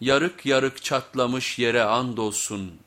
yarık yarık çatlamış yere andolsun.